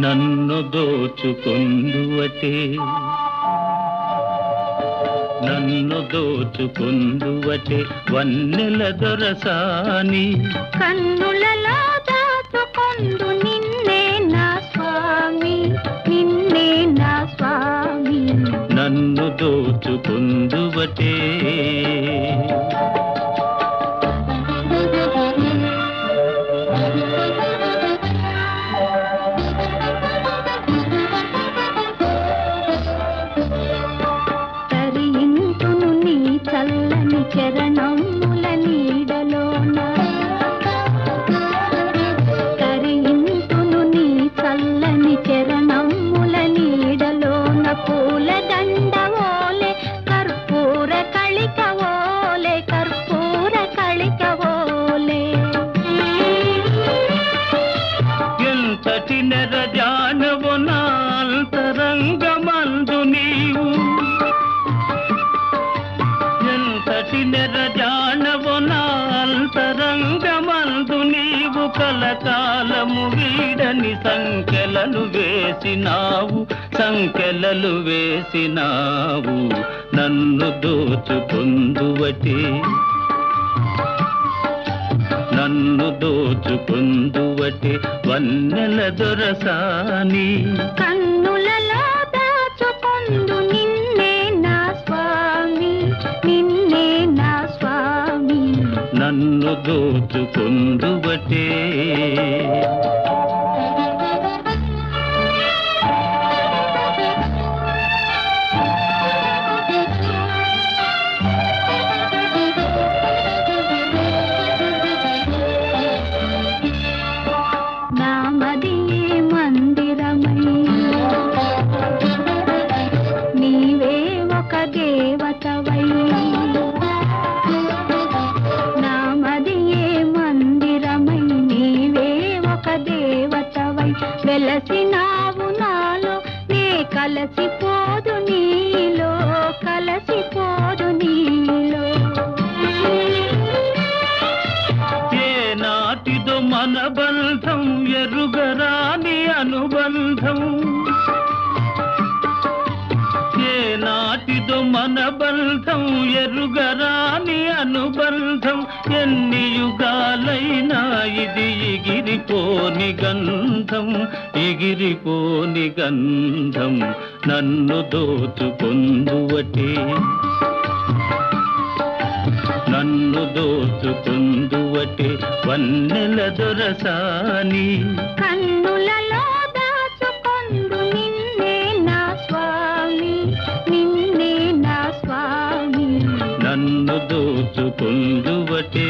నన్ను దోచుకుందువటే నన్ను దోచుకుందువటే వన్నెల దొరసాని. కన్నులలో దాచుకొందు నిన్నే నా స్వామి నిన్నే నా స్వామి. నన్ను దోచుకుందువటే చరణముల నీడలోన తరింతును నీ చల్లని చరణముల నీడలోన పూల దండవోలే కర్పూర కళికవోలే కర్పూర కళికవోలే ఎంతటి నెరజానవు కలకాలము వీడని సంఖ్యలను వేసినావు సంఖ్యలలు వేసినావు నన్ను దోచుకుందువటి. నన్ను దోచుకుందువటి వన్నెల దొరసాని. దోచుకుందువటే వెలసినావు నాలో నే కలసిపోదు నీలో కలసిపోదు నీలో. ఏ నాటిదో మన బంధం ఎరుగరాని అనుబంధం. ఏ నాటిదో మన బంధం ఎరుగరాని అనుబంధం. ఎన్ని యుగాలైనా ఇది ఎగిరిపోని గంధం ఎగిరిపోని గంధం నన్ను దోచుకొందువటే. నన్ను దోచుకుందువటే వన్నెల దొరసాని. కన్ను దోచుకుందువటే.